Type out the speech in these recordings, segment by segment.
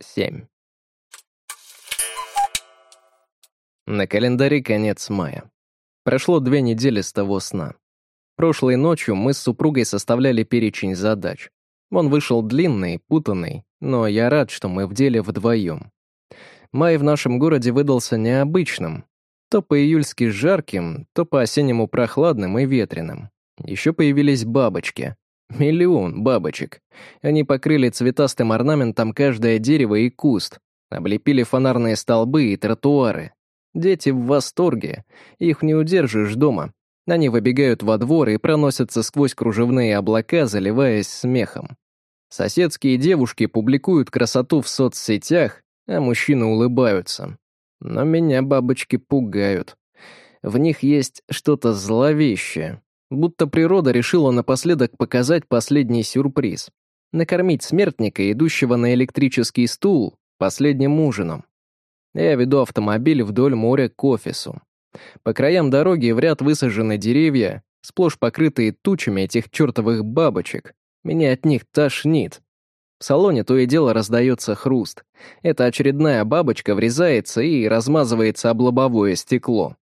7. На календаре конец мая. Прошло две недели с того сна. Прошлой ночью мы с супругой составляли перечень задач. Он вышел длинный, путанный, но я рад, что мы в деле вдвоем. Май в нашем городе выдался необычным. То по-июльски жарким, то по-осеннему прохладным и ветреным. Еще появились бабочки. Миллион бабочек. Они покрыли цветастым орнаментом каждое дерево и куст, облепили фонарные столбы и тротуары. Дети в восторге, их не удержишь дома. Они выбегают во двор и проносятся сквозь кружевные облака, заливаясь смехом. Соседские девушки публикуют красоту в соцсетях, а мужчины улыбаются. Но меня бабочки пугают. В них есть что-то зловещее, Будто природа решила напоследок показать последний сюрприз. Накормить смертника, идущего на электрический стул, последним ужином. Я веду автомобиль вдоль моря к офису. По краям дороги в ряд высажены деревья, сплошь покрытые тучами этих чертовых бабочек. Меня от них тошнит. В салоне то и дело раздается хруст. Эта очередная бабочка врезается и размазывается об лобовое стекло.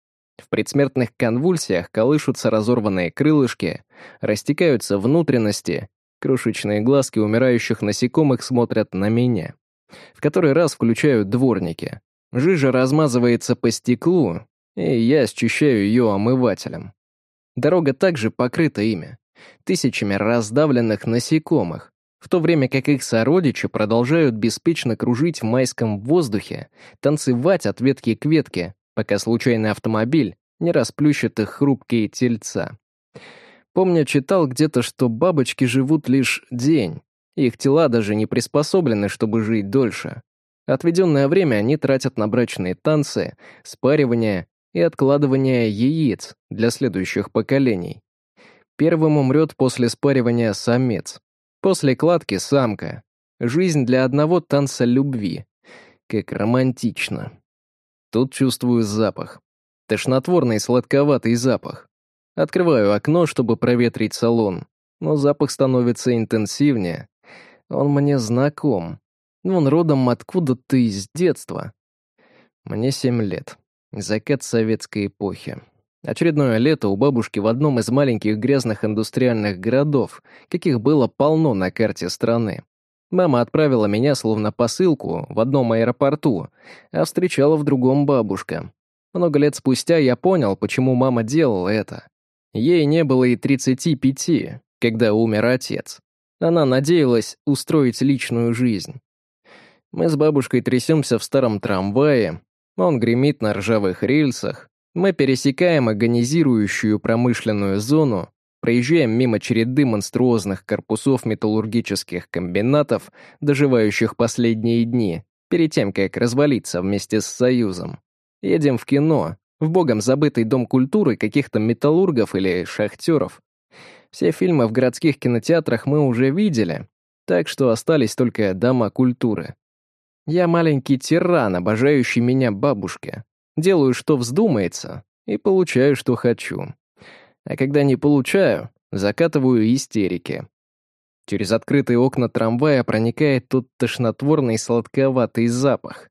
В предсмертных конвульсиях колышутся разорванные крылышки, растекаются внутренности, крошечные глазки умирающих насекомых смотрят на меня. В который раз включают дворники. Жижа размазывается по стеклу, и я счищаю ее омывателем. Дорога также покрыта ими, тысячами раздавленных насекомых, в то время как их сородичи продолжают беспечно кружить в майском воздухе, танцевать от ветки к ветке, пока случайный автомобиль не расплющит их хрупкие тельца. Помню, читал где-то, что бабочки живут лишь день. Их тела даже не приспособлены, чтобы жить дольше. Отведенное время они тратят на брачные танцы, спаривание и откладывание яиц для следующих поколений. Первым умрет после спаривания самец. После кладки — самка. Жизнь для одного танца любви. Как романтично. Тут чувствую запах. Тошнотворный сладковатый запах. Открываю окно, чтобы проветрить салон, но запах становится интенсивнее. Он мне знаком. Он родом откуда-то из детства. Мне семь лет. Закат советской эпохи. Очередное лето у бабушки в одном из маленьких грязных индустриальных городов, каких было полно на карте страны. Мама отправила меня словно посылку в одном аэропорту, а встречала в другом бабушка. Много лет спустя я понял, почему мама делала это. Ей не было и 35, когда умер отец. Она надеялась устроить личную жизнь. Мы с бабушкой трясемся в старом трамвае, он гремит на ржавых рельсах, мы пересекаем агонизирующую промышленную зону, Проезжаем мимо череды монструозных корпусов металлургических комбинатов, доживающих последние дни, перед тем, как развалиться вместе с Союзом. Едем в кино, в богом забытый дом культуры каких-то металлургов или шахтеров. Все фильмы в городских кинотеатрах мы уже видели, так что остались только дома культуры. Я маленький тиран, обожающий меня бабушка. Делаю, что вздумается, и получаю, что хочу а когда не получаю, закатываю истерики. Через открытые окна трамвая проникает тот тошнотворный сладковатый запах.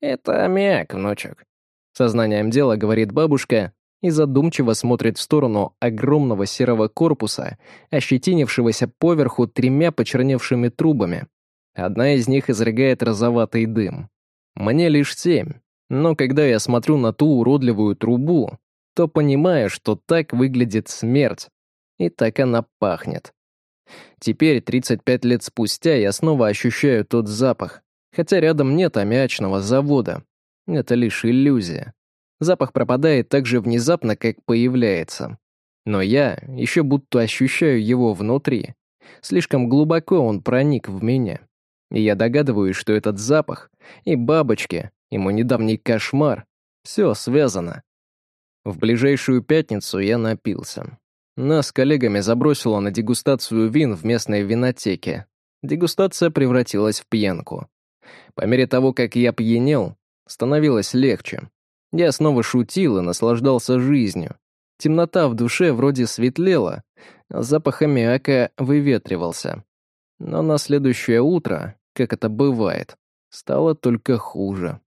«Это аммиак, внучек», — сознанием дела говорит бабушка и задумчиво смотрит в сторону огромного серого корпуса, ощетинившегося поверху тремя почерневшими трубами. Одна из них изрыгает розоватый дым. Мне лишь семь, но когда я смотрю на ту уродливую трубу, то понимаю, что так выглядит смерть, и так она пахнет. Теперь, 35 лет спустя, я снова ощущаю тот запах, хотя рядом нет аммиачного завода. Это лишь иллюзия. Запах пропадает так же внезапно, как появляется. Но я еще будто ощущаю его внутри. Слишком глубоко он проник в меня. И я догадываюсь, что этот запах и бабочки, и мой недавний кошмар — все связано. В ближайшую пятницу я напился. Нас с коллегами забросило на дегустацию вин в местной винотеке. Дегустация превратилась в пьянку. По мере того, как я пьянел, становилось легче. Я снова шутил и наслаждался жизнью. Темнота в душе вроде светлела, а запах аммиака выветривался. Но на следующее утро, как это бывает, стало только хуже.